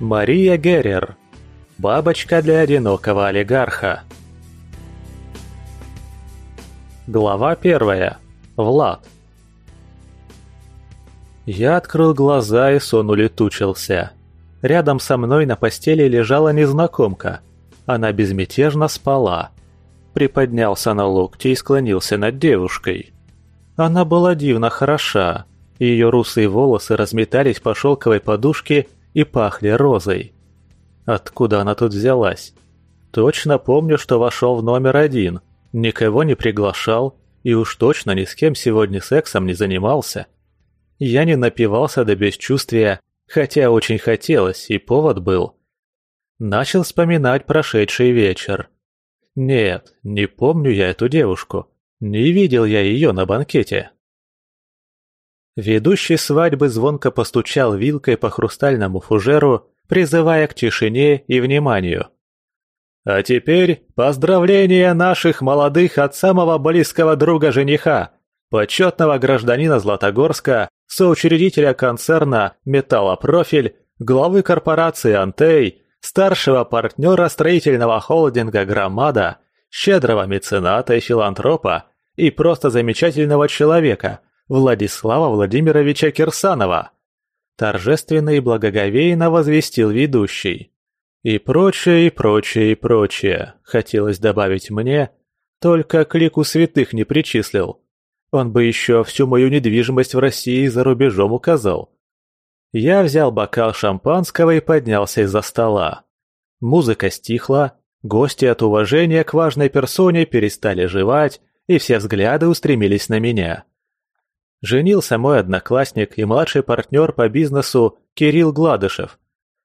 Мария Геррер. Бабочка для одинокого олигарха. Глава первая. Влад. Я открыл глаза, и сон улетучился. Рядом со мной на постели лежала незнакомка. Она безмятежно спала. Приподнялся на локте и склонился над девушкой. Она была дивно хороша. Ее русые волосы разметались по шелковой подушке и пахли розой. Откуда она тут взялась? Точно помню, что вошел в номер один, никого не приглашал и уж точно ни с кем сегодня сексом не занимался. Я не напивался до бесчувствия, хотя очень хотелось, и повод был. Начал вспоминать прошедший вечер. Нет, не помню я эту девушку. Не видел я ее на банкете. Ведущий свадьбы звонко постучал вилкой по хрустальному фужеру, призывая к тишине и вниманию. «А теперь поздравления наших молодых от самого близкого друга жениха, почетного гражданина Златогорска, соучредителя концерна «Металлопрофиль», главы корпорации «Антей», старшего партнера строительного холдинга «Громада», щедрого мецената и филантропа и просто замечательного человека – Владислава Владимировича Кирсанова. Торжественно и благоговейно возвестил ведущий. И прочее, и прочее, и прочее, хотелось добавить мне, только к лику святых не причислил. Он бы еще всю мою недвижимость в России и за рубежом указал. Я взял бокал шампанского и поднялся из-за стола. Музыка стихла, гости от уважения к важной персоне перестали жевать, и все взгляды устремились на меня. Женился мой одноклассник и младший партнер по бизнесу Кирилл Гладышев.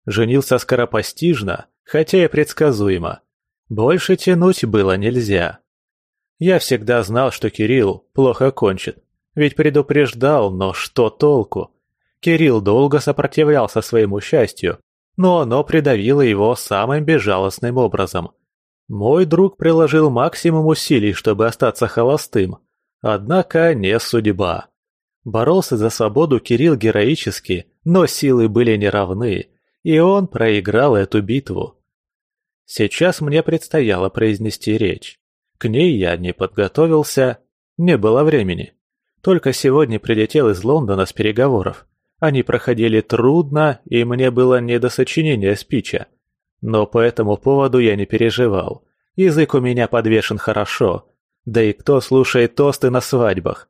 Женился скоропостижно, хотя и предсказуемо. Больше тянуть было нельзя. Я всегда знал, что Кирилл плохо кончит, ведь предупреждал, но что толку? Кирилл долго сопротивлялся своему счастью, но оно придавило его самым безжалостным образом. Мой друг приложил максимум усилий, чтобы остаться холостым, однако не судьба. Боролся за свободу Кирилл героически, но силы были неравны, и он проиграл эту битву. Сейчас мне предстояло произнести речь. К ней я не подготовился, не было времени. Только сегодня прилетел из Лондона с переговоров. Они проходили трудно, и мне было не до сочинения спича. Но по этому поводу я не переживал. Язык у меня подвешен хорошо. Да и кто слушает тосты на свадьбах?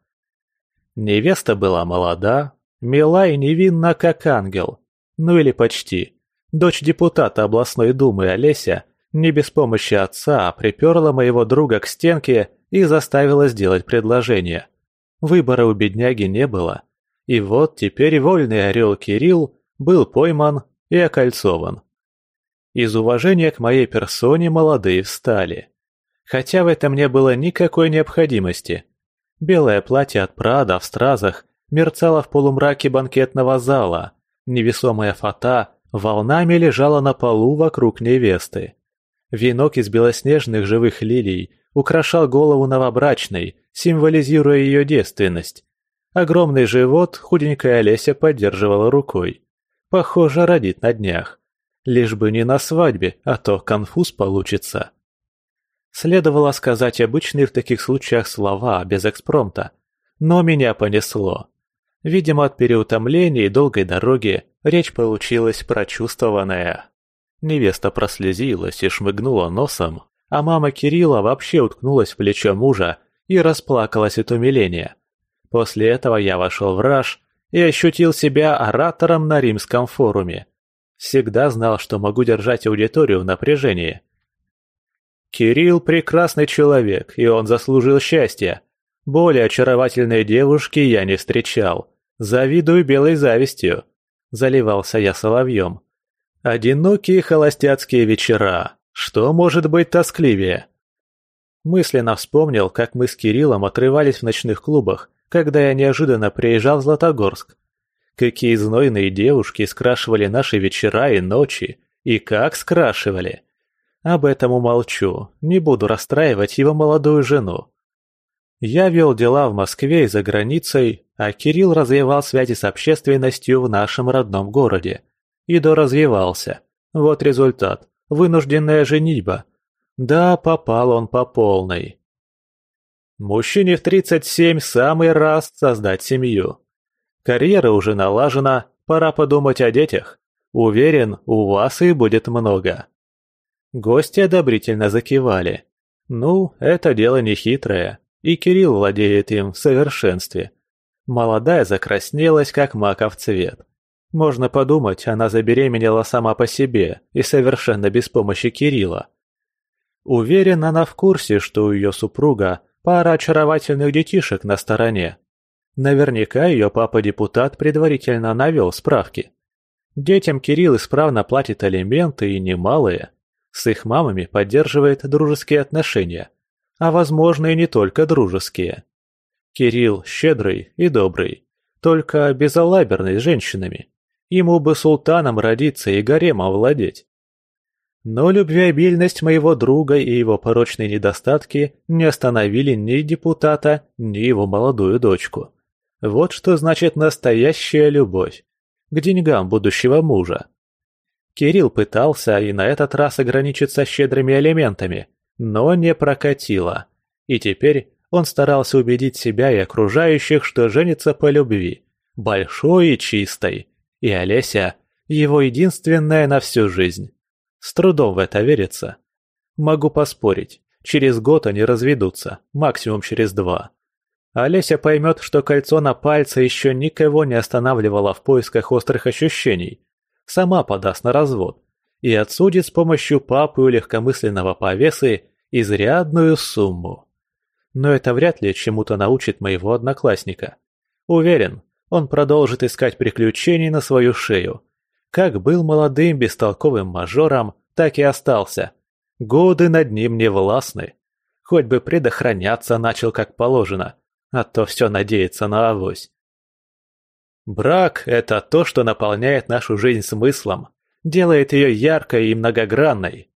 Невеста была молода, мила и невинна, как ангел. Ну или почти. Дочь депутата областной думы Олеся не без помощи отца приперла моего друга к стенке и заставила сделать предложение. Выбора у бедняги не было. И вот теперь вольный орел Кирилл был пойман и окольцован. Из уважения к моей персоне молодые встали. Хотя в этом не было никакой необходимости – Белое платье от Прада в стразах мерцало в полумраке банкетного зала. Невесомая фата волнами лежала на полу вокруг невесты. Венок из белоснежных живых лилий украшал голову новобрачной, символизируя ее девственность. Огромный живот худенькая Олеся поддерживала рукой. Похоже, родит на днях. Лишь бы не на свадьбе, а то конфуз получится. Следовало сказать обычные в таких случаях слова, без экспромта. Но меня понесло. Видимо, от переутомления и долгой дороги речь получилась прочувствованная. Невеста прослезилась и шмыгнула носом, а мама Кирилла вообще уткнулась в плечо мужа и расплакалась от умиления. После этого я вошел в раж и ощутил себя оратором на римском форуме. Всегда знал, что могу держать аудиторию в напряжении – Кирилл прекрасный человек, и он заслужил счастья. Более очаровательной девушки я не встречал. Завидую белой завистью. Заливался я соловьем. Одинокие холостяцкие вечера. Что может быть тоскливее? Мысленно вспомнил, как мы с Кириллом отрывались в ночных клубах, когда я неожиданно приезжал в Златогорск. Какие знойные девушки скрашивали наши вечера и ночи, и как скрашивали. Об этом умолчу, не буду расстраивать его молодую жену. Я вел дела в Москве и за границей, а Кирилл развивал связи с общественностью в нашем родном городе. и доразвивался. Вот результат. Вынужденная женитьба. Да, попал он по полной. Мужчине в 37 самый раз создать семью. Карьера уже налажена, пора подумать о детях. Уверен, у вас их будет много. Гости одобрительно закивали. Ну, это дело нехитрое, и Кирилл владеет им в совершенстве. Молодая закраснелась, как маков цвет. Можно подумать, она забеременела сама по себе и совершенно без помощи Кирилла. Уверен, она в курсе, что у ее супруга пара очаровательных детишек на стороне. Наверняка ее папа-депутат предварительно навел справки. Детям Кирилл исправно платит алименты и немалые. С их мамами поддерживает дружеские отношения. А возможно и не только дружеские. Кирилл щедрый и добрый, только безалаберный с женщинами. Ему бы султаном родиться и гаремом владеть. Но любвеобильность моего друга и его порочные недостатки не остановили ни депутата, ни его молодую дочку. Вот что значит настоящая любовь. К деньгам будущего мужа. Кирилл пытался и на этот раз ограничиться щедрыми элементами, но не прокатило. И теперь он старался убедить себя и окружающих, что женится по любви, большой и чистой. И Олеся – его единственная на всю жизнь. С трудом в это верится. Могу поспорить, через год они разведутся, максимум через два. Олеся поймет, что кольцо на пальце еще никого не останавливало в поисках острых ощущений, сама подаст на развод и отсудит с помощью папы у легкомысленного повесы изрядную сумму. Но это вряд ли чему-то научит моего одноклассника. Уверен, он продолжит искать приключений на свою шею. Как был молодым бестолковым мажором, так и остался. Годы над ним не властны. Хоть бы предохраняться начал как положено, а то все надеется на авось. Брак – это то, что наполняет нашу жизнь смыслом, делает ее яркой и многогранной.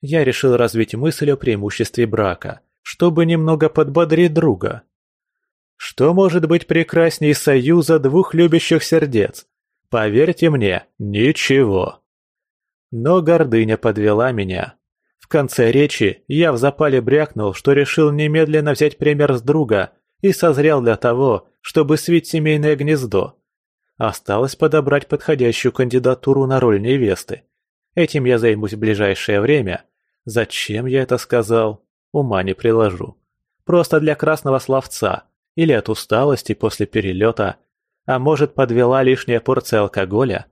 Я решил развить мысль о преимуществе брака, чтобы немного подбодрить друга. Что может быть прекрасней союза двух любящих сердец? Поверьте мне, ничего. Но гордыня подвела меня. В конце речи я в запале брякнул, что решил немедленно взять пример с друга и созрел для того, чтобы свить семейное гнездо. Осталось подобрать подходящую кандидатуру на роль невесты. Этим я займусь в ближайшее время. Зачем я это сказал? Ума не приложу. Просто для красного словца. Или от усталости после перелета. А может, подвела лишняя порция алкоголя?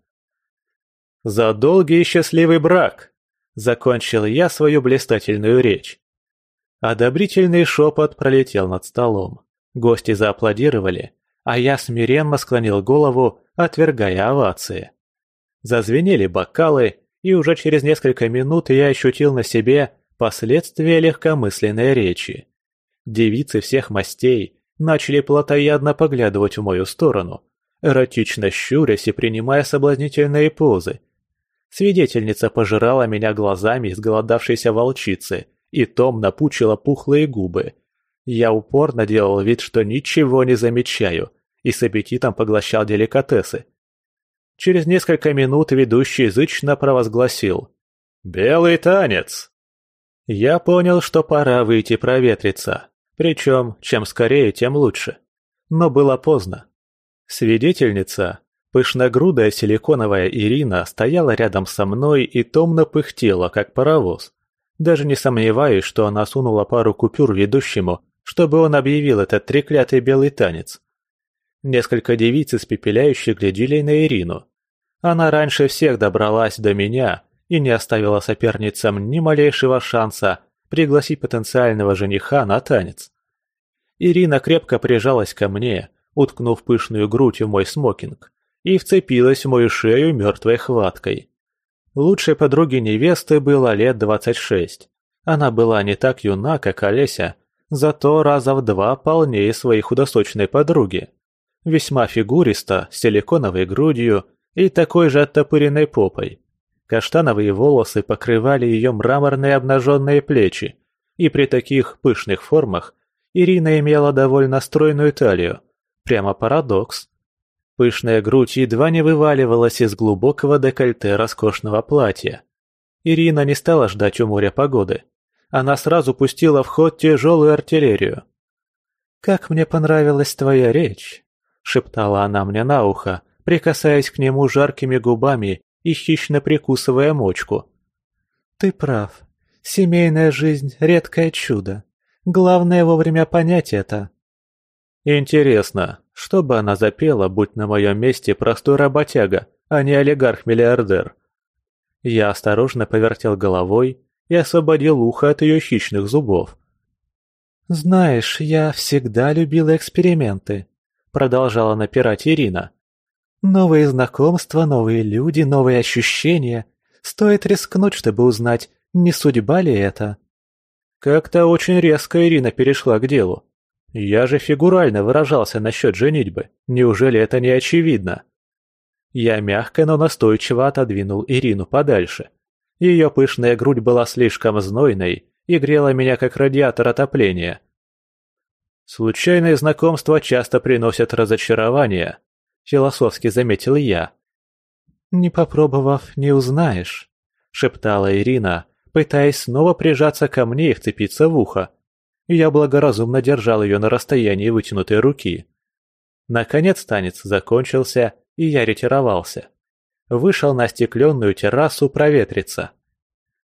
«За долгий и счастливый брак!» Закончил я свою блистательную речь. Одобрительный шепот пролетел над столом. Гости зааплодировали, а я смиренно склонил голову, отвергая овации. Зазвенели бокалы, и уже через несколько минут я ощутил на себе последствия легкомысленной речи. Девицы всех мастей начали плотоядно поглядывать в мою сторону, эротично щурясь и принимая соблазнительные позы. Свидетельница пожирала меня глазами изголодавшейся волчицы и томно пучила пухлые губы, я упорно делал вид, что ничего не замечаю, и с аппетитом поглощал деликатесы. Через несколько минут ведущий язычно провозгласил «Белый танец!». Я понял, что пора выйти проветриться, причем чем скорее, тем лучше. Но было поздно. Свидетельница, пышногрудая силиконовая Ирина, стояла рядом со мной и томно пыхтела, как паровоз. Даже не сомневаюсь, что она сунула пару купюр ведущему, чтобы он объявил этот треклятый белый танец. Несколько девиц испепеляюще глядели на Ирину. Она раньше всех добралась до меня и не оставила соперницам ни малейшего шанса пригласить потенциального жениха на танец. Ирина крепко прижалась ко мне, уткнув пышную грудь в мой смокинг, и вцепилась в мою шею мертвой хваткой. Лучшей подруге невесты было лет двадцать шесть. Она была не так юна, как Олеся, зато раза в два полнее своей худосочной подруги. Весьма фигуриста, с силиконовой грудью и такой же оттопыренной попой. Каштановые волосы покрывали ее мраморные обнаженные плечи, и при таких пышных формах Ирина имела довольно стройную талию. Прямо парадокс. Пышная грудь едва не вываливалась из глубокого декольте роскошного платья. Ирина не стала ждать у моря погоды. Она сразу пустила в ход тяжелую артиллерию. «Как мне понравилась твоя речь!» — шептала она мне на ухо, прикасаясь к нему жаркими губами и хищно прикусывая мочку. «Ты прав. Семейная жизнь — редкое чудо. Главное вовремя понять это». «Интересно, что бы она запела, будь на моем месте простой работяга, а не олигарх-миллиардер?» Я осторожно повертел головой и освободил ухо от ее хищных зубов. «Знаешь, я всегда любила эксперименты», — продолжала напирать Ирина. «Новые знакомства, новые люди, новые ощущения. Стоит рискнуть, чтобы узнать, не судьба ли это?» Как-то очень резко Ирина перешла к делу. Я же фигурально выражался насчет женитьбы. Неужели это не очевидно? Я мягко, но настойчиво отодвинул Ирину подальше. Ее пышная грудь была слишком знойной и грела меня как радиатор отопления. «Случайные знакомства часто приносят разочарование», — философски заметил я. «Не попробовав, не узнаешь», — шептала Ирина, пытаясь снова прижаться ко мне и вцепиться в ухо. Я благоразумно держал ее на расстоянии вытянутой руки. Наконец танец закончился, и я ретировался. Вышел на остекленную террасу проветриться.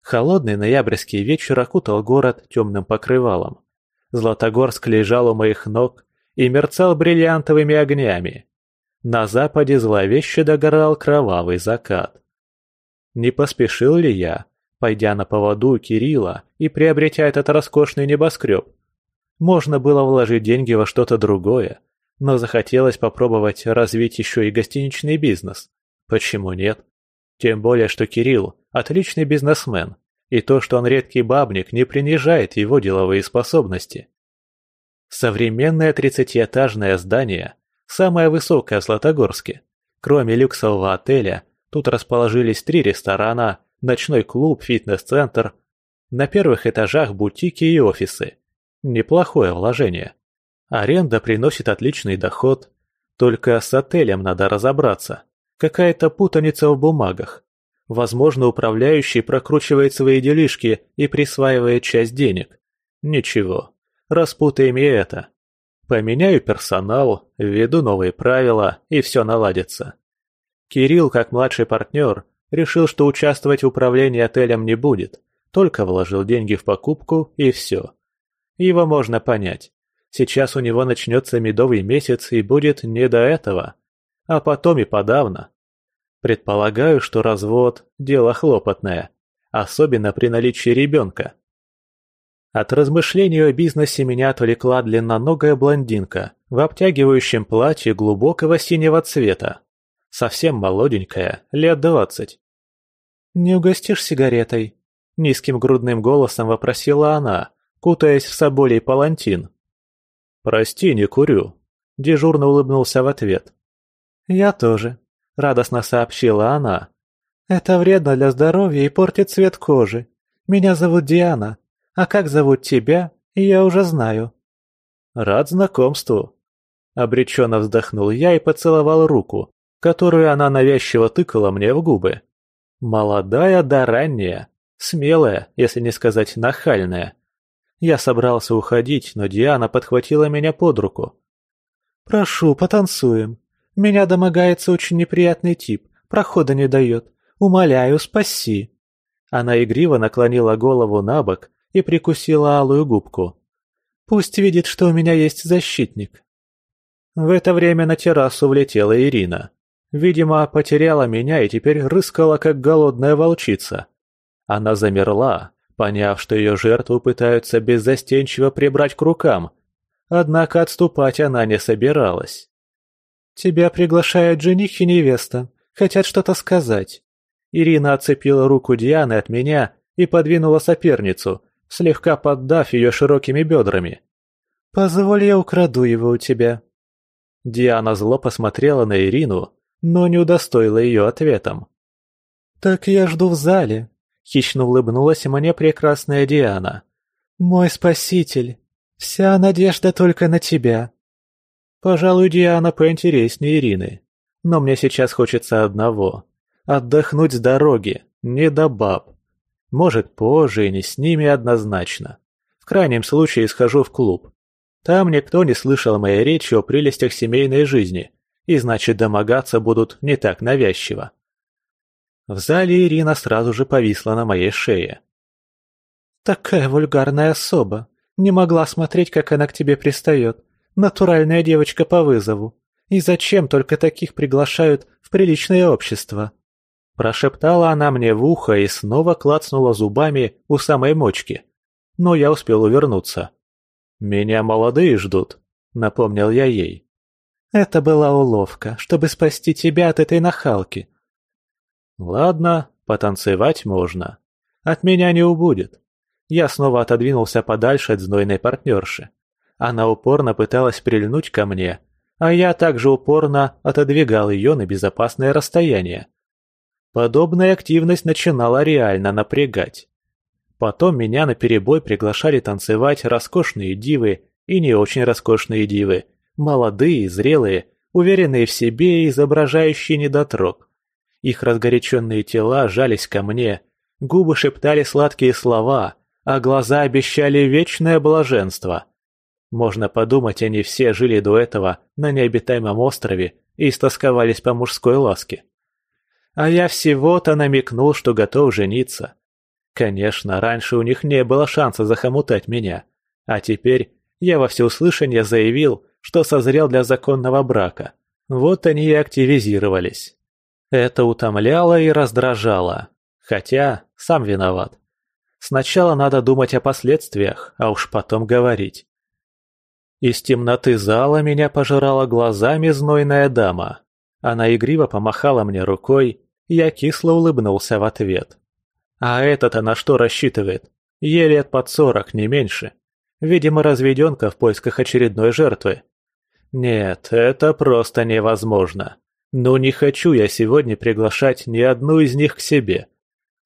Холодный ноябрьский вечер окутал город темным покрывалом. Златогорск лежал у моих ног и мерцал бриллиантовыми огнями. На западе зловеще догорал кровавый закат. Не поспешил ли я, пойдя на поводу Кирилла и приобретя этот роскошный небоскреб. Можно было вложить деньги во что-то другое, но захотелось попробовать развить еще и гостиничный бизнес. Почему нет? Тем более, что Кирилл – отличный бизнесмен, и то, что он редкий бабник, не принижает его деловые способности. Современное тридцатиэтажное здание, самое высокое в Златогорске. Кроме люксового отеля, тут расположились три ресторана – ночной клуб, фитнес-центр. На первых этажах бутики и офисы. Неплохое вложение. Аренда приносит отличный доход. Только с отелем надо разобраться. Какая-то путаница в бумагах. Возможно, управляющий прокручивает свои делишки и присваивает часть денег. Ничего, распутаем и это. Поменяю персонал, введу новые правила, и все наладится. Кирилл, как младший партнер, Решил, что участвовать в управлении отелем не будет, только вложил деньги в покупку и все. Его можно понять. Сейчас у него начнется медовый месяц и будет не до этого. А потом и подавно. Предполагаю, что развод – дело хлопотное, особенно при наличии ребенка. От размышлений о бизнесе меня отвлекла длинноногая блондинка в обтягивающем платье глубокого синего цвета. Совсем молоденькая, лет двадцать. «Не угостишь сигаретой?» — низким грудным голосом вопросила она, кутаясь в соболей палантин. «Прости, не курю», — дежурно улыбнулся в ответ. «Я тоже», — радостно сообщила она. «Это вредно для здоровья и портит цвет кожи. Меня зовут Диана, а как зовут тебя, я уже знаю». «Рад знакомству», — обреченно вздохнул я и поцеловал руку, которую она навязчиво тыкала мне в губы. Молодая да ранняя, смелая, если не сказать нахальная. Я собрался уходить, но Диана подхватила меня под руку. «Прошу, потанцуем. Меня домогается очень неприятный тип, прохода не дает. Умоляю, спаси». Она игриво наклонила голову на бок и прикусила алую губку. «Пусть видит, что у меня есть защитник». В это время на террасу влетела Ирина. Видимо, потеряла меня и теперь рыскала, как голодная волчица. Она замерла, поняв, что ее жертву пытаются беззастенчиво прибрать к рукам. Однако отступать она не собиралась. «Тебя приглашают жених и невеста. Хотят что-то сказать». Ирина отцепила руку Дианы от меня и подвинула соперницу, слегка поддав ее широкими бедрами. «Позволь, я украду его у тебя». Диана зло посмотрела на Ирину, но не удостоила ее ответом. «Так я жду в зале», — хищно улыбнулась мне прекрасная Диана. «Мой спаситель, вся надежда только на тебя». Пожалуй, Диана поинтереснее Ирины. Но мне сейчас хочется одного – отдохнуть с дороги, не до баб. Может, позже и не с ними однозначно. В крайнем случае схожу в клуб. Там никто не слышал моей речи о прелестях семейной жизни, и значит домогаться будут не так навязчиво. В зале Ирина сразу же повисла на моей шее. «Такая вульгарная особа. Не могла смотреть, как она к тебе пристает. Натуральная девочка по вызову. И зачем только таких приглашают в приличное общество?» Прошептала она мне в ухо и снова клацнула зубами у самой мочки. Но я успел увернуться. «Меня молодые ждут», — напомнил я ей. «Это была уловка, чтобы спасти тебя от этой нахалки». «Ладно, потанцевать можно. От меня не убудет». Я снова отодвинулся подальше от знойной партнерши. Она упорно пыталась прильнуть ко мне, а я также упорно отодвигал ее на безопасное расстояние. Подобная активность начинала реально напрягать. Потом меня на перебой приглашали танцевать роскошные дивы и не очень роскошные дивы, молодые, зрелые, уверенные в себе и изображающие недотрог. Их разгоряченные тела жались ко мне, губы шептали сладкие слова, а глаза обещали вечное блаженство. Можно подумать, они все жили до этого на необитаемом острове и истосковались по мужской ласке. А я всего-то намекнул, что готов жениться. Конечно, раньше у них не было шанса захомутать меня. А теперь я во всеуслышание заявил, что созрел для законного брака. Вот они и активизировались. Это утомляло и раздражало. Хотя, сам виноват. Сначала надо думать о последствиях, а уж потом говорить. Из темноты зала меня пожирала глазами знойная дама. Она игриво помахала мне рукой, я кисло улыбнулся в ответ. А этот-то на что рассчитывает? Ей лет под сорок, не меньше. Видимо, разведенка в поисках очередной жертвы. Нет, это просто невозможно. Но не хочу я сегодня приглашать ни одну из них к себе.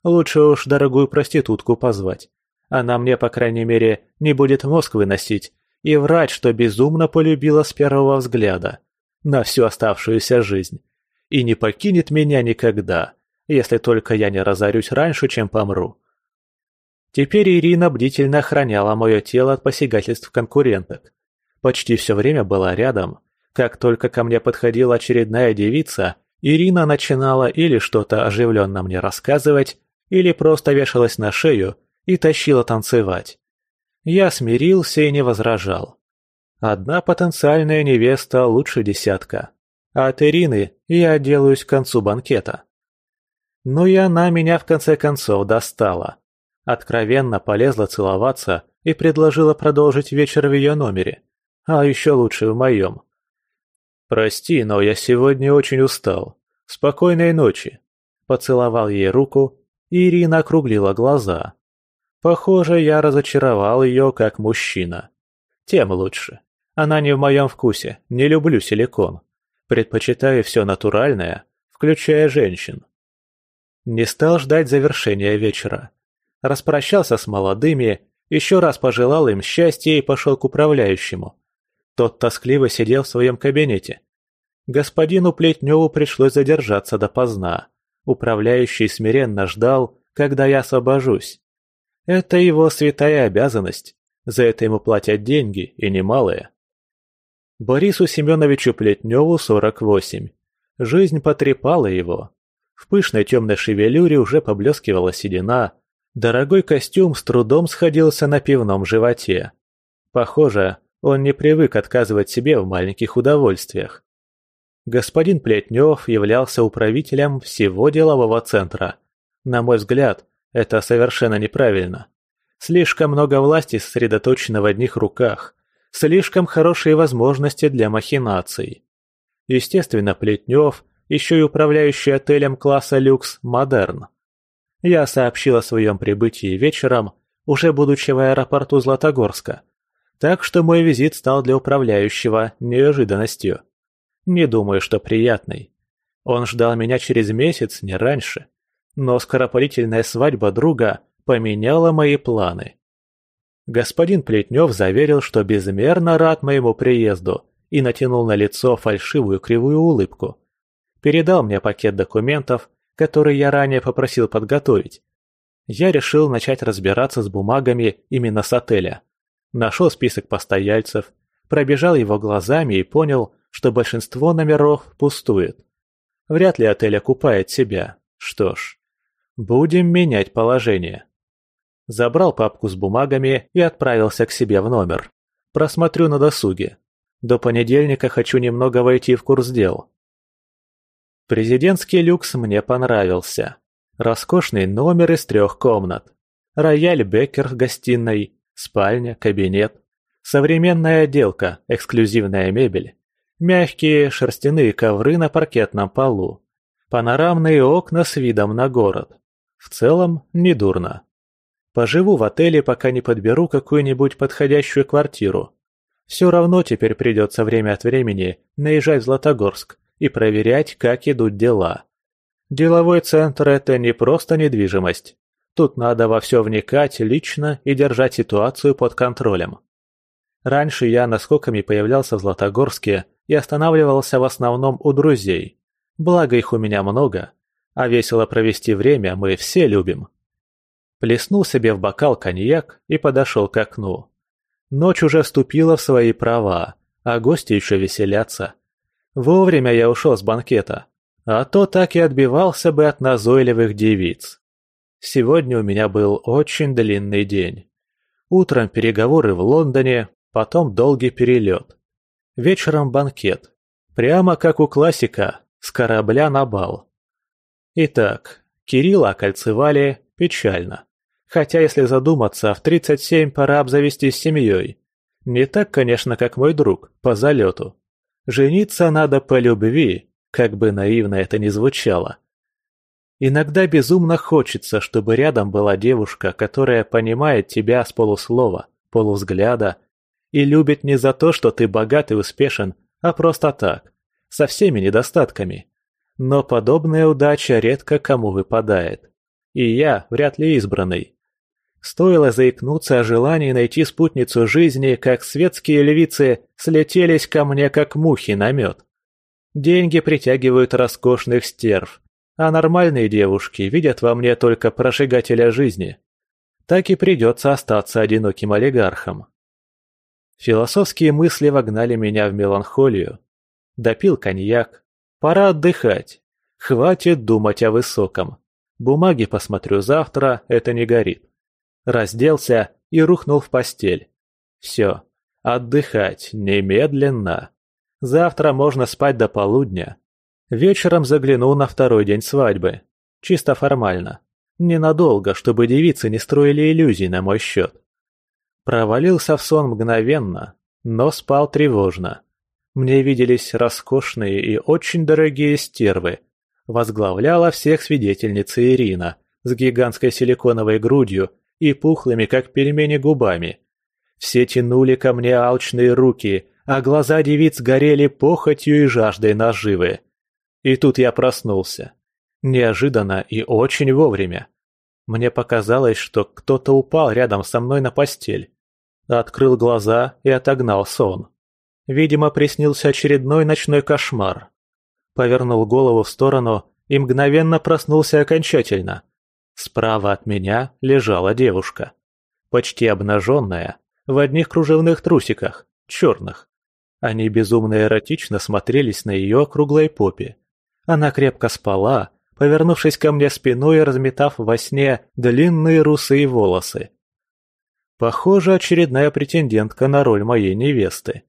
Лучше уж дорогую проститутку позвать. Она мне, по крайней мере, не будет мозг выносить и врать, что безумно полюбила с первого взгляда на всю оставшуюся жизнь. И не покинет меня никогда, если только я не разорюсь раньше, чем помру. Теперь Ирина бдительно охраняла мое тело от посягательств конкуренток. Почти все время была рядом. Как только ко мне подходила очередная девица, Ирина начинала или что-то оживленно мне рассказывать, или просто вешалась на шею и тащила танцевать. Я смирился и не возражал. Одна потенциальная невеста лучше десятка. А от Ирины я отделаюсь к концу банкета. Но и она меня в конце концов достала. Откровенно полезла целоваться и предложила продолжить вечер в ее номере. А еще лучше в моем. «Прости, но я сегодня очень устал. Спокойной ночи». Поцеловал ей руку, и Ирина округлила глаза. Похоже, я разочаровал ее как мужчина. Тем лучше. Она не в моем вкусе, не люблю силикон. Предпочитаю все натуральное, включая женщин. Не стал ждать завершения вечера. Распрощался с молодыми, еще раз пожелал им счастья и пошел к управляющему. Тот тоскливо сидел в своем кабинете. Господину Плетневу пришлось задержаться допоздна. Управляющий смиренно ждал, когда я освобожусь. Это его святая обязанность. За это ему платят деньги, и немалые. Борису Семеновичу Плетневу 48. Жизнь потрепала его. В пышной темной шевелюре уже поблескивала седина. Дорогой костюм с трудом сходился на пивном животе. Похоже, он не привык отказывать себе в маленьких удовольствиях. Господин Плетнев являлся управителем всего делового центра. На мой взгляд, это совершенно неправильно. Слишком много власти сосредоточено в одних руках. Слишком хорошие возможности для махинаций. Естественно, Плетнев еще и управляющий отелем класса люкс «Модерн». Я сообщил о своем прибытии вечером, уже будучи в аэропорту Златогорска. Так что мой визит стал для управляющего неожиданностью. Не думаю, что приятный. Он ждал меня через месяц, не раньше. Но скоропалительная свадьба друга поменяла мои планы. Господин Плетнев заверил, что безмерно рад моему приезду и натянул на лицо фальшивую кривую улыбку. передал мне пакет документов, который я ранее попросил подготовить. Я решил начать разбираться с бумагами именно с отеля. Нашел список постояльцев, пробежал его глазами и понял, что большинство номеров пустует. Вряд ли отель окупает себя. Что ж, будем менять положение. Забрал папку с бумагами и отправился к себе в номер. Просмотрю на досуге. До понедельника хочу немного войти в курс дел. Президентский люкс мне понравился. Роскошный номер из трех комнат. Рояль Беккер в гостиной, спальня, кабинет. Современная отделка, эксклюзивная мебель. Мягкие шерстяные ковры на паркетном полу. Панорамные окна с видом на город. В целом, недурно. Поживу в отеле, пока не подберу какую-нибудь подходящую квартиру. Все равно теперь придется время от времени наезжать в Златогорск и проверять, как идут дела. Деловой центр – это не просто недвижимость. Тут надо во все вникать лично и держать ситуацию под контролем. Раньше я наскоками появлялся в Златогорске и останавливался в основном у друзей. Благо их у меня много, а весело провести время мы все любим. Плеснул себе в бокал коньяк и подошел к окну. Ночь уже вступила в свои права, а гости еще веселятся. Вовремя я ушел с банкета, а то так и отбивался бы от назойливых девиц. Сегодня у меня был очень длинный день. Утром переговоры в Лондоне, потом долгий перелет. Вечером банкет. Прямо как у классика, с корабля на бал. Итак, Кирилла окольцевали печально. Хотя, если задуматься, в 37 пора обзавестись семьей. Не так, конечно, как мой друг, по залету. Жениться надо по любви, как бы наивно это ни звучало. Иногда безумно хочется, чтобы рядом была девушка, которая понимает тебя с полуслова, полувзгляда и любит не за то, что ты богат и успешен, а просто так, со всеми недостатками. Но подобная удача редко кому выпадает. И я вряд ли избранный. Стоило заикнуться о желании найти спутницу жизни, как светские львицы слетелись ко мне, как мухи на мед. Деньги притягивают роскошных стерв, а нормальные девушки видят во мне только прожигателя жизни. Так и придется остаться одиноким олигархом. Философские мысли вогнали меня в меланхолию. Допил коньяк. Пора отдыхать. Хватит думать о высоком. Бумаги посмотрю завтра, это не горит разделся и рухнул в постель. Все, отдыхать, немедленно. Завтра можно спать до полудня. Вечером загляну на второй день свадьбы. Чисто формально. Ненадолго, чтобы девицы не строили иллюзий на мой счет. Провалился в сон мгновенно, но спал тревожно. Мне виделись роскошные и очень дорогие стервы. Возглавляла всех свидетельница Ирина с гигантской силиконовой грудью и пухлыми, как пельмени, губами. Все тянули ко мне алчные руки, а глаза девиц горели похотью и жаждой наживы. И тут я проснулся. Неожиданно и очень вовремя. Мне показалось, что кто-то упал рядом со мной на постель. Открыл глаза и отогнал сон. Видимо, приснился очередной ночной кошмар. Повернул голову в сторону и мгновенно проснулся окончательно. Справа от меня лежала девушка. Почти обнаженная, в одних кружевных трусиках, черных. Они безумно эротично смотрелись на ее круглой попе. Она крепко спала, повернувшись ко мне спиной и разметав во сне длинные русые волосы. Похоже, очередная претендентка на роль моей невесты.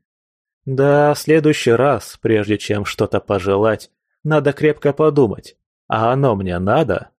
Да, в следующий раз, прежде чем что-то пожелать, надо крепко подумать, а оно мне надо?